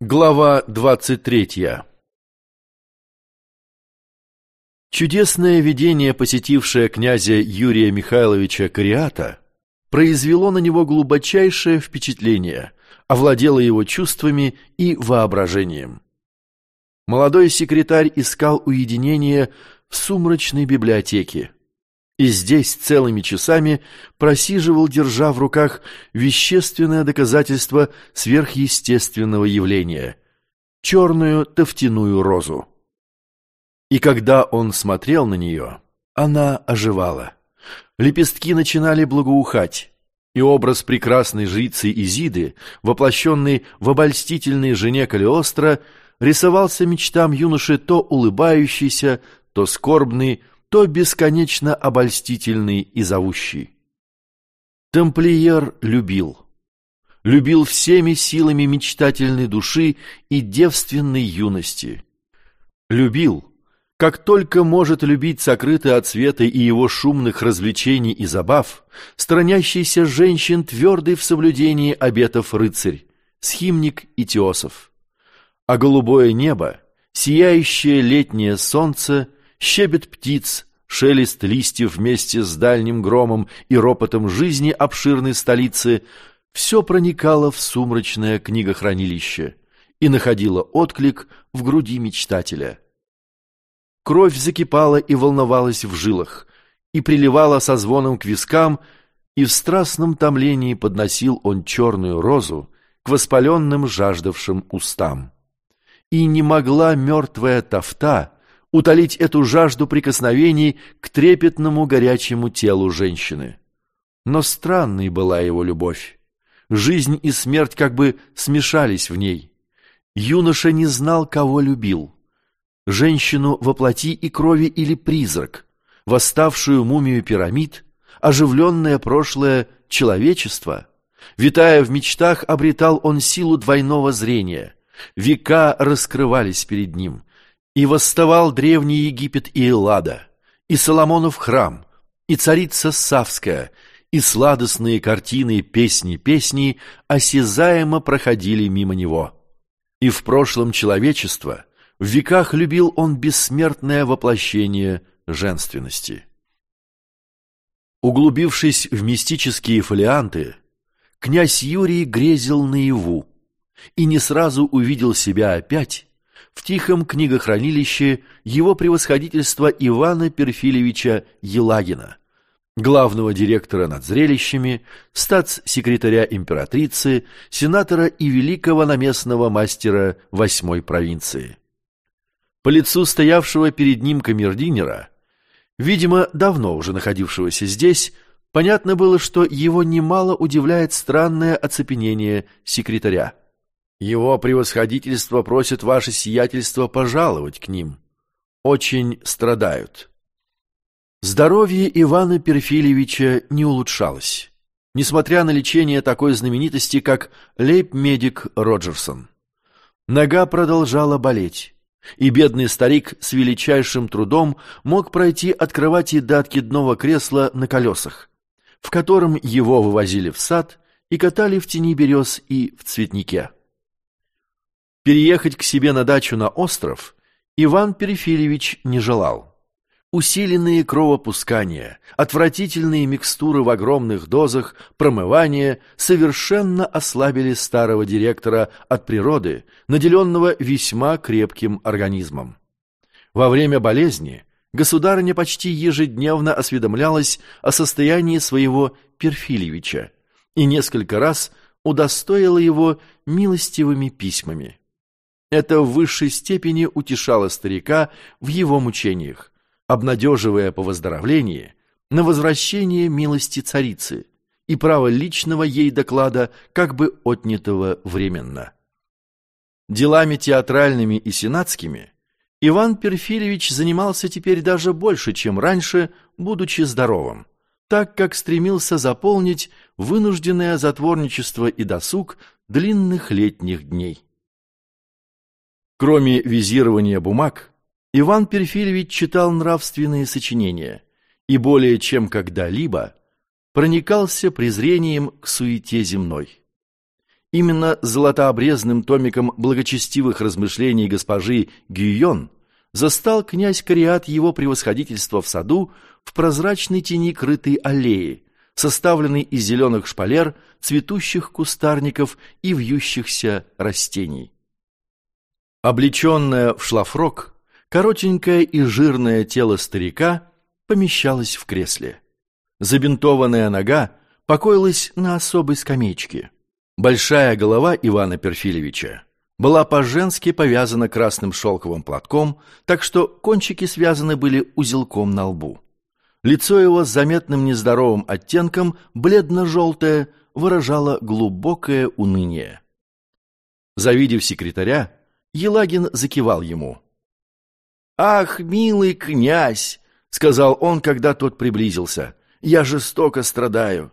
Глава двадцать третья Чудесное видение, посетившее князя Юрия Михайловича Кариата, произвело на него глубочайшее впечатление, овладело его чувствами и воображением. Молодой секретарь искал уединение в сумрачной библиотеке, и здесь целыми часами просиживал, держа в руках вещественное доказательство сверхъестественного явления — черную тофтяную розу. И когда он смотрел на нее, она оживала. Лепестки начинали благоухать, и образ прекрасной жрицы Изиды, воплощенный в обольстительной жене Калиостро, рисовался мечтам юноши то улыбающийся, то скорбный, то бесконечно обольстительный и зовущий. Тамплиер любил. Любил всеми силами мечтательной души и девственной юности. Любил, как только может любить сокрытый от света и его шумных развлечений и забав, сторонящийся женщин твердый в соблюдении обетов рыцарь, схимник и теософ. А голубое небо, сияющее летнее солнце — щебет птиц, шелест листьев вместе с дальним громом и ропотом жизни обширной столицы все проникало в сумрачное книгохранилище и находило отклик в груди мечтателя. Кровь закипала и волновалась в жилах, и приливала со звоном к вискам, и в страстном томлении подносил он черную розу к воспаленным жаждавшим устам. И не могла мертвая тафта утолить эту жажду прикосновений к трепетному горячему телу женщины. Но странной была его любовь. Жизнь и смерть как бы смешались в ней. Юноша не знал, кого любил. Женщину во плоти и крови или призрак, восставшую мумию пирамид, оживленное прошлое человечество. Витая в мечтах, обретал он силу двойного зрения. Века раскрывались перед ним, и восставал древний Египет и Эллада, и Соломонов храм, и царица Савская, и сладостные картины песни-песни осязаемо проходили мимо него. И в прошлом человечества в веках любил он бессмертное воплощение женственности. Углубившись в мистические фолианты, князь Юрий грезил наяву и не сразу увидел себя опять в тихом книгохранилище его превосходительства Ивана Перфильевича Елагина, главного директора над зрелищами, статс-секретаря императрицы, сенатора и великого наместного мастера восьмой провинции. По лицу стоявшего перед ним камердинера, видимо, давно уже находившегося здесь, понятно было, что его немало удивляет странное оцепенение секретаря. Его превосходительство просит ваше сиятельство пожаловать к ним. Очень страдают. Здоровье Ивана Перфильевича не улучшалось, несмотря на лечение такой знаменитости, как лейб-медик Роджерсон. Нога продолжала болеть, и бедный старик с величайшим трудом мог пройти от кровати до откидного кресла на колесах, в котором его вывозили в сад и катали в тени берез и в цветнике. Переехать к себе на дачу на остров Иван Перефильевич не желал. Усиленные кровопускания, отвратительные микстуры в огромных дозах, промывания совершенно ослабили старого директора от природы, наделенного весьма крепким организмом. Во время болезни государыня почти ежедневно осведомлялась о состоянии своего Перфильевича и несколько раз удостоила его милостивыми письмами. Это в высшей степени утешало старика в его мучениях, обнадеживая по выздоровлении на возвращение милости царицы и право личного ей доклада, как бы отнятого временно. Делами театральными и сенатскими Иван Перфильевич занимался теперь даже больше, чем раньше, будучи здоровым, так как стремился заполнить вынужденное затворничество и досуг длинных летних дней. Кроме визирования бумаг, Иван Перфильевич читал нравственные сочинения и более чем когда-либо проникался презрением к суете земной. Именно золотообрезным томиком благочестивых размышлений госпожи Гюйон застал князь Кариат его превосходительство в саду в прозрачной тени крытой аллеи, составленной из зеленых шпалер, цветущих кустарников и вьющихся растений. Облеченное в шлафрок, коротенькое и жирное тело старика помещалось в кресле. Забинтованная нога покоилась на особой скамеечке. Большая голова Ивана Перфильевича была по-женски повязана красным шелковым платком, так что кончики связаны были узелком на лбу. Лицо его с заметным нездоровым оттенком, бледно-желтое, выражало глубокое уныние. Завидев секретаря, Елагин закивал ему. «Ах, милый князь!» — сказал он, когда тот приблизился. «Я жестоко страдаю.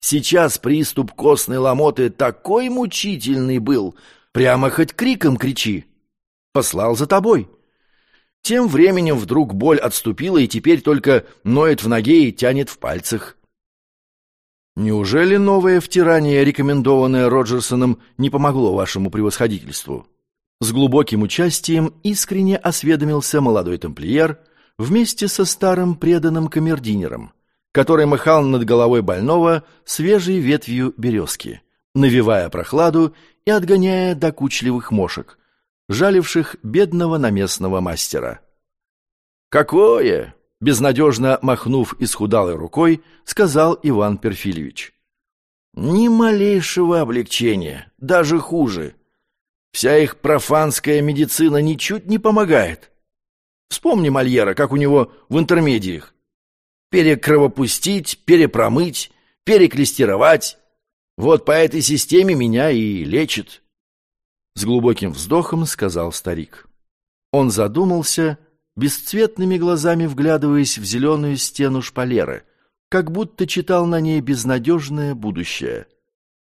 Сейчас приступ костной ломоты такой мучительный был, прямо хоть криком кричи. Послал за тобой. Тем временем вдруг боль отступила и теперь только ноет в ноге и тянет в пальцах. Неужели новое втирание, рекомендованное Роджерсоном, не помогло вашему превосходительству? С глубоким участием искренне осведомился молодой тамплиер вместе со старым преданным камердинером который махал над головой больного свежей ветвью березки, навевая прохладу и отгоняя докучливых мошек, жаливших бедного наместного мастера. «Какое?» — безнадежно махнув исхудалой рукой, сказал Иван Перфильевич. «Ни малейшего облегчения, даже хуже. Вся их профанская медицина ничуть не помогает. Вспомни Мольера, как у него в интермедиях перекровопустить, перепромыть, переклестировать. Вот по этой системе меня и лечит. С глубоким вздохом сказал старик. Он задумался, бесцветными глазами вглядываясь в зеленую стену шпалеры, как будто читал на ней безнадежное будущее.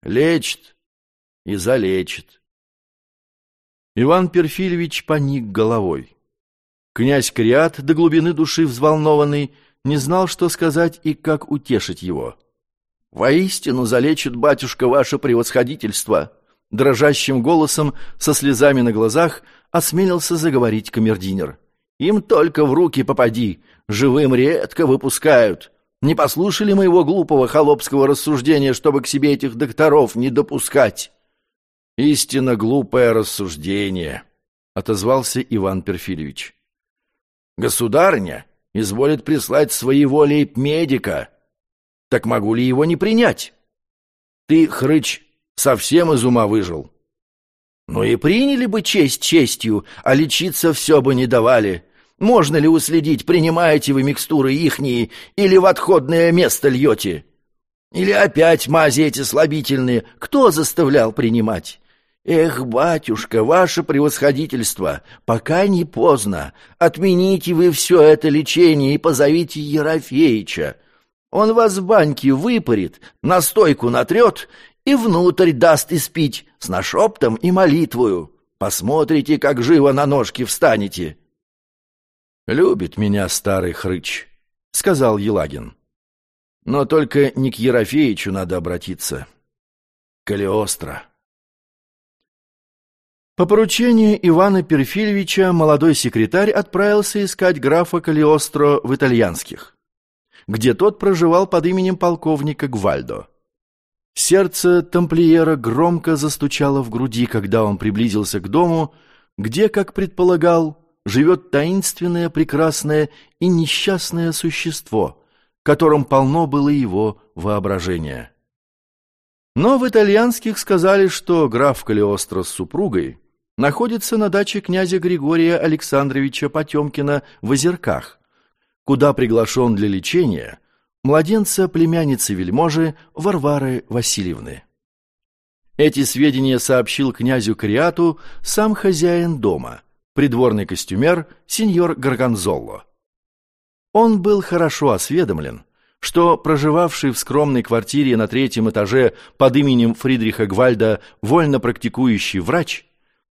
Лечит и залечит. Иван Перфильевич поник головой. Князь Криат, до глубины души взволнованный, не знал, что сказать и как утешить его. «Воистину залечит батюшка ваше превосходительство!» Дрожащим голосом, со слезами на глазах, осмелился заговорить камердинер. «Им только в руки попади, живым редко выпускают. Не послушали моего глупого холопского рассуждения, чтобы к себе этих докторов не допускать?» «Истинно глупое рассуждение», — отозвался Иван Перфильевич. «Государня изволит прислать своего лейб-медика. Так могу ли его не принять? Ты, хрыч, совсем из ума выжил. Ну и приняли бы честь честью, а лечиться все бы не давали. Можно ли уследить, принимаете вы микстуры ихние или в отходное место льете? Или опять мази эти слабительные, кто заставлял принимать? «Эх, батюшка, ваше превосходительство, пока не поздно. Отмените вы все это лечение и позовите Ерофеича. Он вас в баньке выпарит, настойку натрет и внутрь даст испить с нашептом и молитвою. Посмотрите, как живо на ножки встанете». «Любит меня старый хрыч», — сказал Елагин. «Но только не к Ерофеичу надо обратиться. Калиостро». По поручению Ивана Перфильевича молодой секретарь отправился искать графа Калиостро в итальянских, где тот проживал под именем полковника Гвальдо. Сердце тамплиера громко застучало в груди, когда он приблизился к дому, где, как предполагал, живет таинственное, прекрасное и несчастное существо, которым полно было его воображение. Но в итальянских сказали, что граф Калиостро с супругой находится на даче князя Григория Александровича Потемкина в Озерках, куда приглашен для лечения младенца племянницы вельможи Варвары Васильевны. Эти сведения сообщил князю Криату сам хозяин дома, придворный костюмер сеньор Гарганзолло. Он был хорошо осведомлен, что проживавший в скромной квартире на третьем этаже под именем Фридриха Гвальда вольно практикующий врач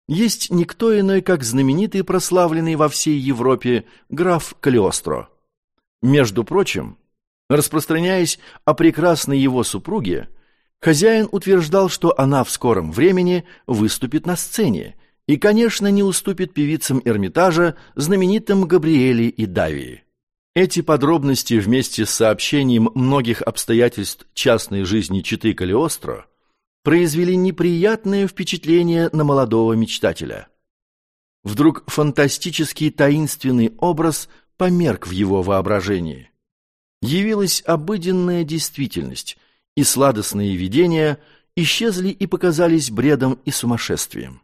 есть никто иной, как знаменитый и прославленный во всей Европе граф Калиостро. Между прочим, распространяясь о прекрасной его супруге, Хозяин утверждал, что она в скором времени выступит на сцене и, конечно, не уступит певицам Эрмитажа, знаменитым Габриэле и Давии. Эти подробности вместе с сообщением многих обстоятельств частной жизни Читы Калиостро произвели неприятное впечатление на молодого мечтателя. Вдруг фантастический таинственный образ померк в его воображении. Явилась обыденная действительность, и сладостные видения исчезли и показались бредом и сумасшествием.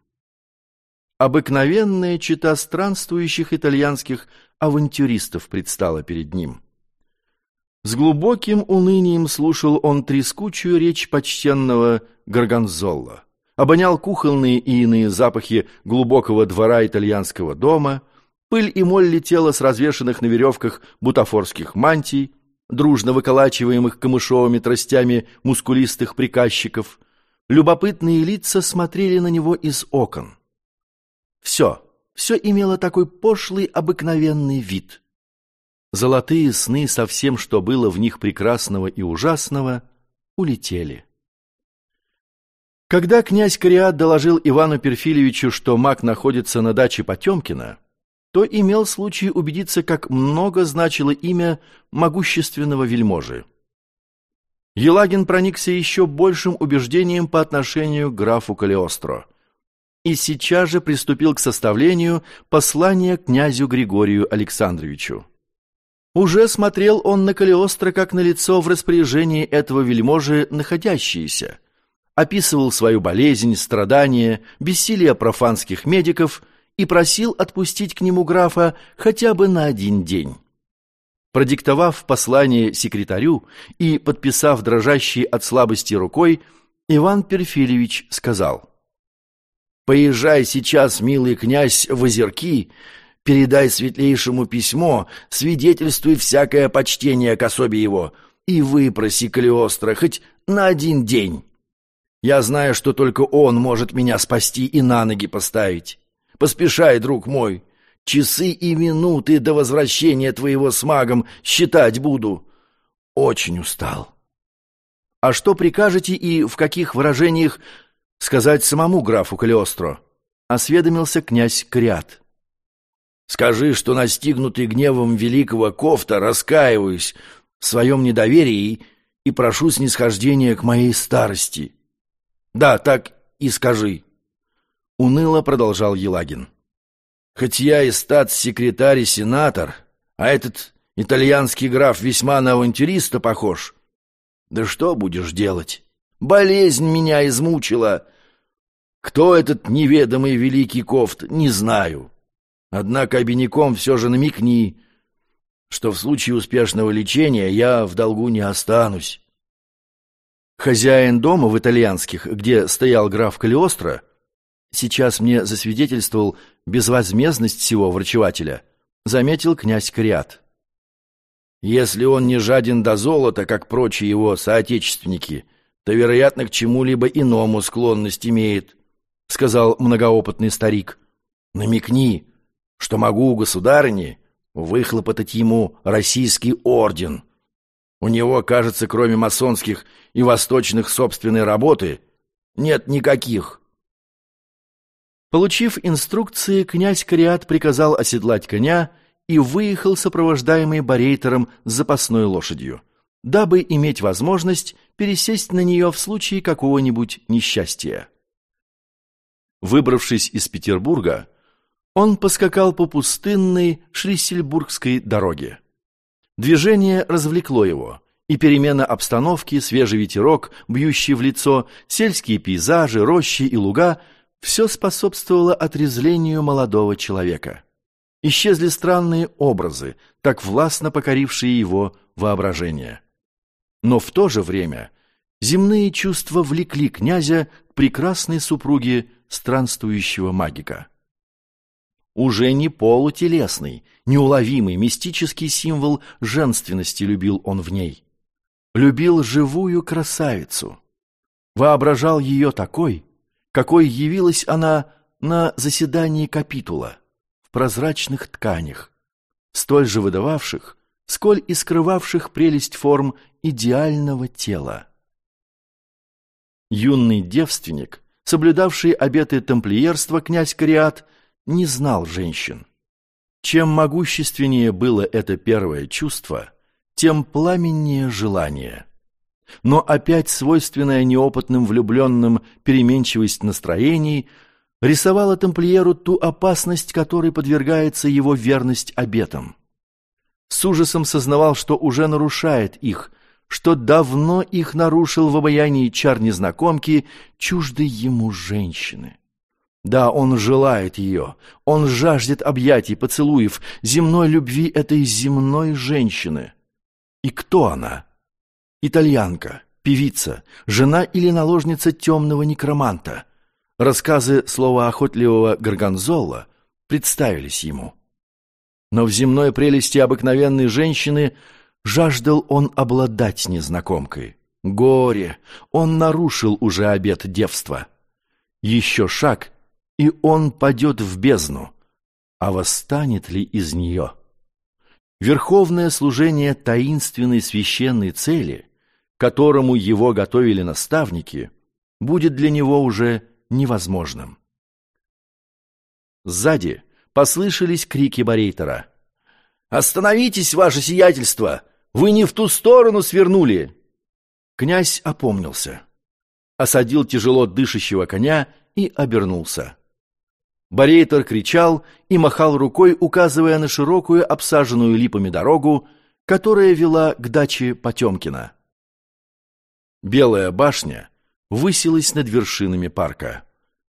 Обыкновенная чита странствующих итальянских авантюристов предстала перед ним. С глубоким унынием слушал он трескучую речь почтенного Горгонзолла, обонял кухонные и иные запахи глубокого двора итальянского дома, пыль и моль летела с развешанных на веревках бутафорских мантий, дружно выколачиваемых камышовыми тростями мускулистых приказчиков, любопытные лица смотрели на него из окон. Все, все имело такой пошлый обыкновенный вид. Золотые сны со всем, что было в них прекрасного и ужасного, улетели. Когда князь Кориат доложил Ивану Перфильевичу, что маг находится на даче Потемкина, то имел случай убедиться, как много значило имя могущественного вельможи. Елагин проникся еще большим убеждением по отношению к графу Калиостро и сейчас же приступил к составлению послания князю Григорию Александровичу. Уже смотрел он на Калиостро как на лицо в распоряжении этого вельможи находящееся, описывал свою болезнь, страдания, бессилие профанских медиков и просил отпустить к нему графа хотя бы на один день. Продиктовав послание секретарю и подписав дрожащей от слабости рукой, Иван Перфильевич сказал «Поезжай сейчас, милый князь, в озерки, передай светлейшему письмо, свидетельствуй всякое почтение к особе его, и выпроси Калиостро хоть на один день. Я знаю, что только он может меня спасти и на ноги поставить. Поспешай, друг мой. Часы и минуты до возвращения твоего с магом считать буду. Очень устал. А что прикажете и в каких выражениях сказать самому графу Калиостро? Осведомился князь Криат. Скажи, что настигнутый гневом великого кофта раскаиваюсь в своем недоверии и прошу снисхождения к моей старости. Да, так и скажи. Уныло продолжал Елагин. Хоть я и статс-секретарь и сенатор, а этот итальянский граф весьма на авантюриста похож. Да что будешь делать? Болезнь меня измучила. Кто этот неведомый великий кофт, не знаю. Однако обиняком все же намекни, что в случае успешного лечения я в долгу не останусь. Хозяин дома в итальянских, где стоял граф Калиостро, сейчас мне засвидетельствовал безвозмездность всего врачевателя, заметил князь Кориат. Если он не жаден до золота, как прочие его соотечественники, то, вероятно, к чему-либо иному склонность имеет, сказал многоопытный старик. Намекни, что могу у государыни выхлопотать ему российский орден. У него, кажется, кроме масонских и восточных собственной работы, нет никаких. Получив инструкции, князь Кариат приказал оседлать коня и выехал сопровождаемый барейтером с запасной лошадью, дабы иметь возможность пересесть на нее в случае какого-нибудь несчастья. Выбравшись из Петербурга, он поскакал по пустынной Шлиссельбургской дороге. Движение развлекло его, и перемена обстановки, свежий ветерок, бьющий в лицо, сельские пейзажи, рощи и луга – все способствовало отрезлению молодого человека. Исчезли странные образы, так властно покорившие его воображение. Но в то же время земные чувства влекли князя к прекрасной супруге странствующего магика. Уже не полутелесный, неуловимый, мистический символ женственности любил он в ней. Любил живую красавицу. Воображал ее такой, какой явилась она на заседании капитула, в прозрачных тканях, столь же выдававших, сколь и скрывавших прелесть форм идеального тела. Юный девственник, соблюдавший обеты тамплиерства князь Кариат, не знал женщин. Чем могущественнее было это первое чувство, тем пламеннее желание. Но опять свойственная неопытным влюбленным переменчивость настроений рисовала тамплиеру ту опасность, которой подвергается его верность обетам. С ужасом сознавал, что уже нарушает их, что давно их нарушил в обаянии чар незнакомки чуждой ему женщины. Да, он желает ее, он жаждет объятий, поцелуев, земной любви этой земной женщины. И кто она? Итальянка, певица, жена или наложница темного некроманта. Рассказы слова охотливого Гарганзола представились ему. Но в земной прелести обыкновенной женщины жаждал он обладать незнакомкой. Горе! Он нарушил уже обет девства. Еще шаг, и он падет в бездну. А восстанет ли из нее? Верховное служение таинственной священной цели, которому его готовили наставники, будет для него уже невозможным. Сзади послышались крики Борейтера. «Остановитесь, ваше сиятельство! Вы не в ту сторону свернули!» Князь опомнился, осадил тяжело дышащего коня и обернулся. Борейтер кричал и махал рукой, указывая на широкую, обсаженную липами дорогу, которая вела к даче Потемкина. Белая башня высилась над вершинами парка.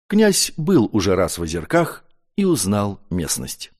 Князь был уже раз в озерках и узнал местность.